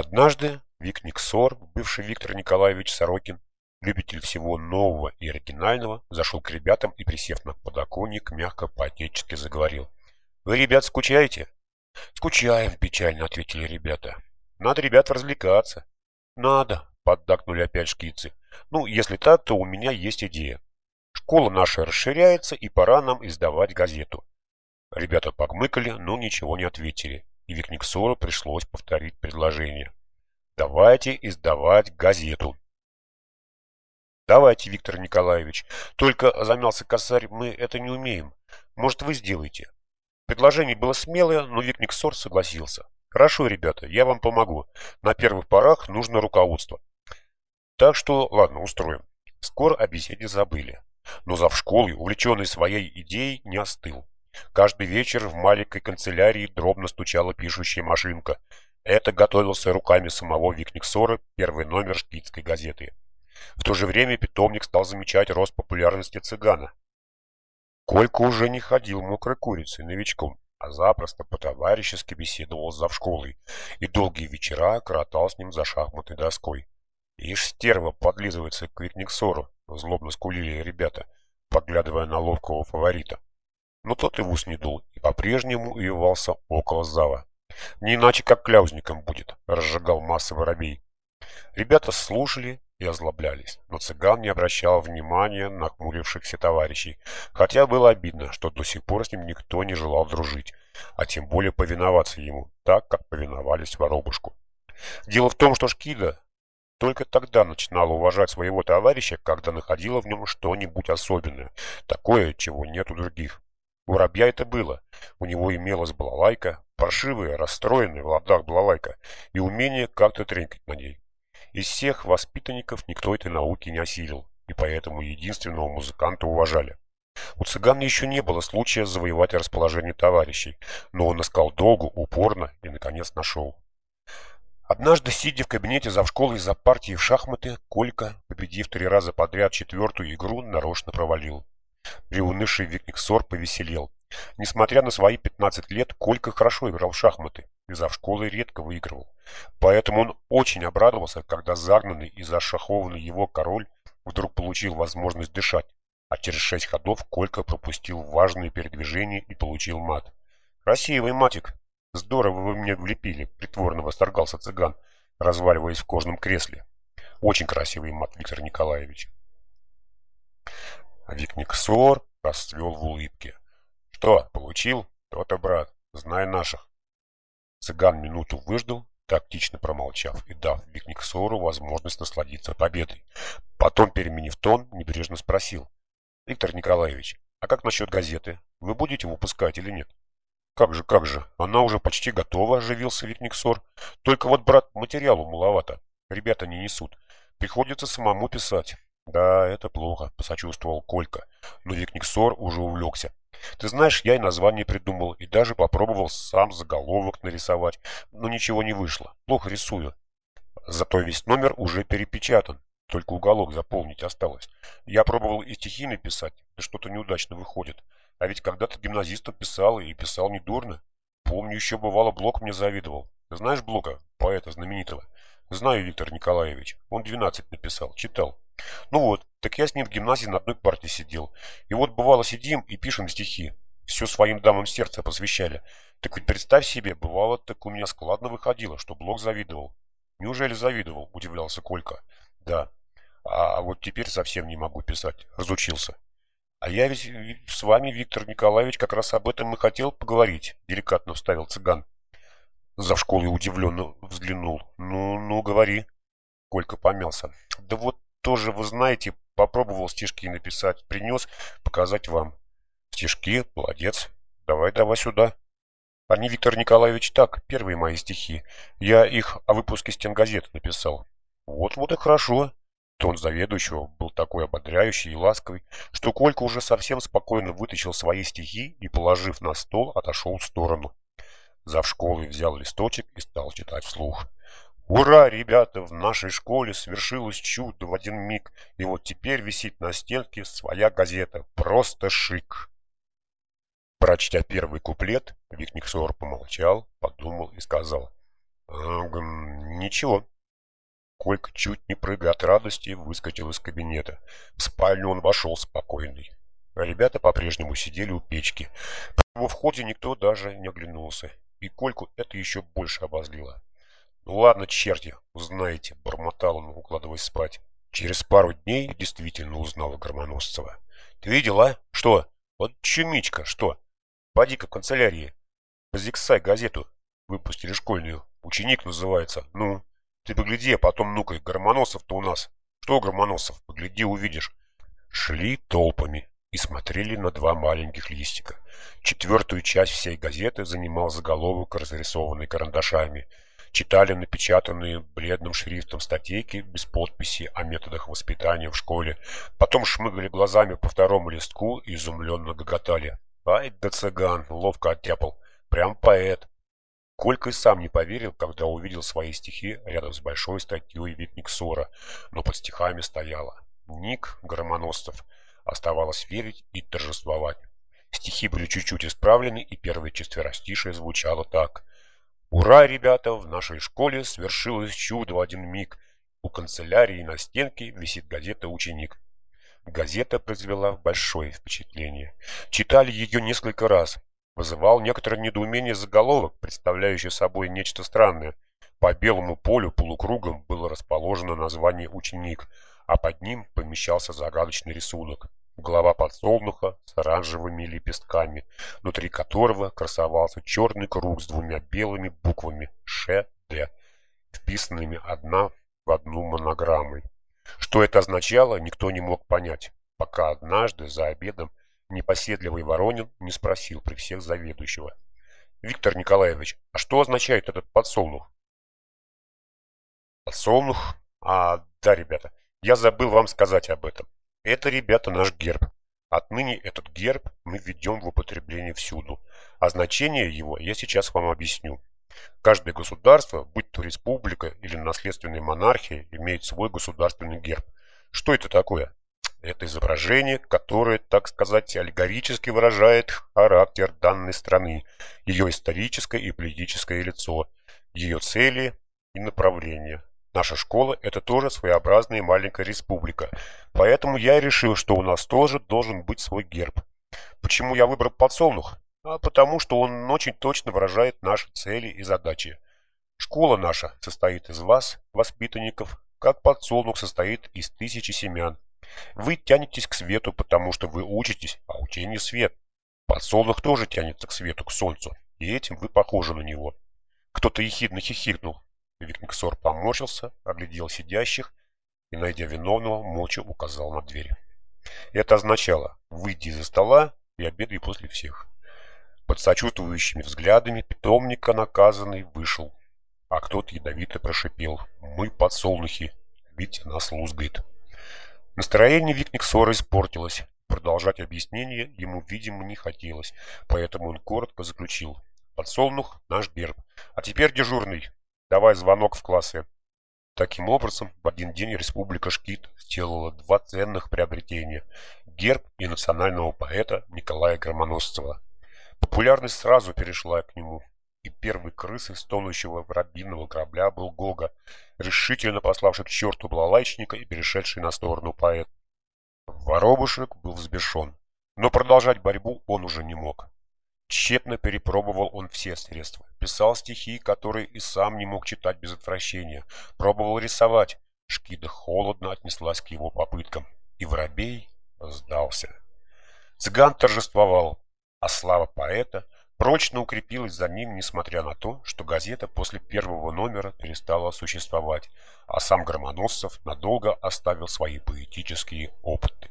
Однажды Вик Никсор, бывший Виктор Николаевич Сорокин, любитель всего нового и оригинального, зашел к ребятам и, присев на подоконник, мягко по-отечески заговорил. «Вы, ребят, скучаете?» «Скучаем», – печально ответили ребята. «Надо, ребят, развлекаться». «Надо», – поддакнули опять шкицы. «Ну, если так, то у меня есть идея. Школа наша расширяется, и пора нам издавать газету». Ребята погмыкали, но ничего не ответили, и Викниксору пришлось повторить предложение. «Давайте издавать газету». «Давайте, Виктор Николаевич. Только, замялся косарь, мы это не умеем. Может, вы сделаете?» Предложение было смелое, но Викник Сор согласился. Хорошо, ребята, я вам помогу. На первых порах нужно руководство. Так что, ладно, устроим. Скоро о беседе забыли. Но зав школой, увлеченный своей идеей, не остыл. Каждый вечер в маленькой канцелярии дробно стучала пишущая машинка. Это готовился руками самого Викниксора первый номер шпицкой газеты. В то же время питомник стал замечать рост популярности цыгана. Колька уже не ходил мокрой курицей новичком, а запросто по-товарищески беседовал с завшколой и долгие вечера кротал с ним за шахматной доской. Ишь стерва подлизывается к Викниксору, злобно скулили ребята, поглядывая на ловкого фаворита. Но тот и в ус не дул и по-прежнему уевался около зала. Не иначе, как кляузником будет, разжигал массы воробей. Ребята слушали и озлоблялись, но цыган не обращал внимания на хмурившихся товарищей, хотя было обидно, что до сих пор с ним никто не желал дружить, а тем более повиноваться ему, так, как повиновались воробушку. Дело в том, что Шкида только тогда начинала уважать своего товарища, когда находила в нем что-нибудь особенное, такое, чего нет у других. У воробья это было. У него имелась балалайка, паршивая, расстроенная в ладах балалайка и умение как-то тренькать на ней. Из всех воспитанников никто этой науки не осилил, и поэтому единственного музыканта уважали. У цыган еще не было случая завоевать расположение товарищей, но он искал долго, упорно и, наконец, нашел. Однажды, сидя в кабинете завшколы из-за партии в шахматы, Колька, победив три раза подряд четвертую игру, нарочно провалил. Приунывший Викниксор повеселел. Несмотря на свои 15 лет, Колька хорошо играл в шахматы и завшколы редко выигрывал. Поэтому он очень обрадовался, когда загнанный и зашахованный его король вдруг получил возможность дышать, а через шесть ходов Колька пропустил важные передвижения и получил мат. «Красивый матик! Здорово вы мне влепили!» — притворно восторгался цыган, разваливаясь в кожном кресле. «Очень красивый мат, Виктор Николаевич!» Викниксор расцвел в улыбке. «Что, получил? То-то, брат, знай наших!» Цыган минуту выждал, тактично промолчав и дав Викниксору возможность насладиться победой. Потом, переменив тон, небрежно спросил. «Виктор Николаевич, а как насчет газеты? Вы будете выпускать или нет?» «Как же, как же, она уже почти готова», – оживился Викниксор. «Только вот, брат, материалу маловато. Ребята не несут. Приходится самому писать». «Да, это плохо», – посочувствовал Колька. Но Викниксор уже увлекся. Ты знаешь, я и название придумал, и даже попробовал сам заголовок нарисовать, но ничего не вышло. Плохо рисую. Зато весь номер уже перепечатан, только уголок заполнить осталось. Я пробовал и стихи написать, да что-то неудачно выходит. А ведь когда-то гимназистом писал, и писал недурно. Помню, еще бывало, Блок мне завидовал. Ты знаешь Блока, поэта знаменитого? Знаю, Виктор Николаевич. Он 12 написал, читал. Ну вот, так я с ним в гимназии на одной парте сидел. И вот бывало сидим и пишем стихи. Все своим дамам сердца посвящали. Так ведь представь себе, бывало, так у меня складно выходило, что Блок завидовал. Неужели завидовал? Удивлялся Колька. Да. А вот теперь совсем не могу писать. Разучился. А я ведь с вами, Виктор Николаевич, как раз об этом и хотел поговорить, деликатно вставил цыган. За школой удивленно взглянул. Ну, ну, говори. Колька помялся. Да вот тоже, вы знаете, попробовал стишки написать, принес показать вам. Стишки? Молодец. Давай, давай сюда. Они, Виктор Николаевич, так, первые мои стихи. Я их о выпуске стенгазет написал. Вот-вот и хорошо. Тон заведующего был такой ободряющий и ласковый, что Колька уже совсем спокойно вытащил свои стихи и, положив на стол, отошел в сторону. Зав школой взял листочек и стал читать вслух. Ура, ребята, в нашей школе свершилось чудо в один миг, и вот теперь висит на стенке своя газета. Просто шик. Прочтя первый куплет, Викниксор помолчал, подумал и сказал. Эм, ничего. Колька, чуть не прыгая от радости, выскочил из кабинета. В спальню он вошел спокойный. Ребята по-прежнему сидели у печки. При его входе никто даже не оглянулся. И Кольку это еще больше обозлило. «Ну ладно, черти, узнаете», — бормотал он, укладываясь спать. Через пару дней действительно узнала Громоносцева. «Ты видел, а? Что? Вот чумичка, что? Поди-ка в канцелярии. Позиксай газету. Выпустили школьную. Ученик называется. Ну, ты погляди, а потом ну-ка, Громоносов-то у нас. Что Громоносов? Погляди, увидишь». Шли толпами и смотрели на два маленьких листика. Четвертую часть всей газеты занимал заголовок, разрисованный карандашами – читали напечатанные бледным шрифтом статейки без подписи о методах воспитания в школе, потом шмыгали глазами по второму листку и изумленно гоготали. Ай да цыган, ловко оттяпал, прям поэт. Колька и сам не поверил, когда увидел свои стихи рядом с большой статьей Витник Сора, но под стихами стояло «Ник Громоносцев». Оставалось верить и торжествовать. Стихи были чуть-чуть исправлены, и первое четверостишее звучало так – Ура, ребята, в нашей школе свершилось чудо в один миг. У канцелярии на стенке висит газета «Ученик». Газета произвела большое впечатление. Читали ее несколько раз. Вызывал некоторое недоумение заголовок, представляющий собой нечто странное. По белому полю полукругом было расположено название «Ученик», а под ним помещался загадочный рисунок голова подсолнуха с оранжевыми лепестками, внутри которого красовался черный круг с двумя белыми буквами «ШД», вписанными одна в одну монограммой. Что это означало, никто не мог понять, пока однажды за обедом непоседливый Воронин не спросил при всех заведующего. «Виктор Николаевич, а что означает этот подсолнух?» «Подсолнух? А, да, ребята, я забыл вам сказать об этом. Это, ребята, наш герб. Отныне этот герб мы введем в употребление всюду, а значение его я сейчас вам объясню. Каждое государство, будь то республика или наследственная монархия, имеет свой государственный герб. Что это такое? Это изображение, которое, так сказать, аллегорически выражает характер данной страны, ее историческое и политическое лицо, ее цели и направления, Наша школа – это тоже своеобразная маленькая республика, поэтому я решил, что у нас тоже должен быть свой герб. Почему я выбрал подсолнух? А потому что он очень точно выражает наши цели и задачи. Школа наша состоит из вас, воспитанников, как подсолнух состоит из тысячи семян. Вы тянетесь к свету, потому что вы учитесь, а учение свет. Подсолнух тоже тянется к свету, к солнцу, и этим вы похожи на него. Кто-то ехидно хихикнул, Викниксор поморщился, оглядел сидящих и, найдя виновного, молча указал на дверь. Это означало «выйди из-за стола и обедай после всех». Под сочувствующими взглядами питомника наказанный вышел, а кто-то ядовито прошипел «Мы подсолнухи, ведь нас лузгает». Настроение Викниксора испортилось. Продолжать объяснение ему, видимо, не хотелось, поэтому он коротко заключил «Подсолнух – наш герб. А теперь дежурный, Давай звонок в классе. Таким образом, в один день Республика Шкит сделала два ценных приобретения – герб и национального поэта Николая Громоносцева. Популярность сразу перешла к нему, и первой крысой стонущего воробьиного корабля был Гога, решительно пославший к черту балалайчника и перешедший на сторону поэта. Воробушек был взбешен, но продолжать борьбу он уже не мог. Тщетно перепробовал он все средства. Писал стихи, которые и сам не мог читать без отвращения. Пробовал рисовать. Шкида холодно отнеслась к его попыткам. И воробей сдался. Цыган торжествовал, а слава поэта прочно укрепилась за ним, несмотря на то, что газета после первого номера перестала существовать, а сам Громоносцев надолго оставил свои поэтические опыты.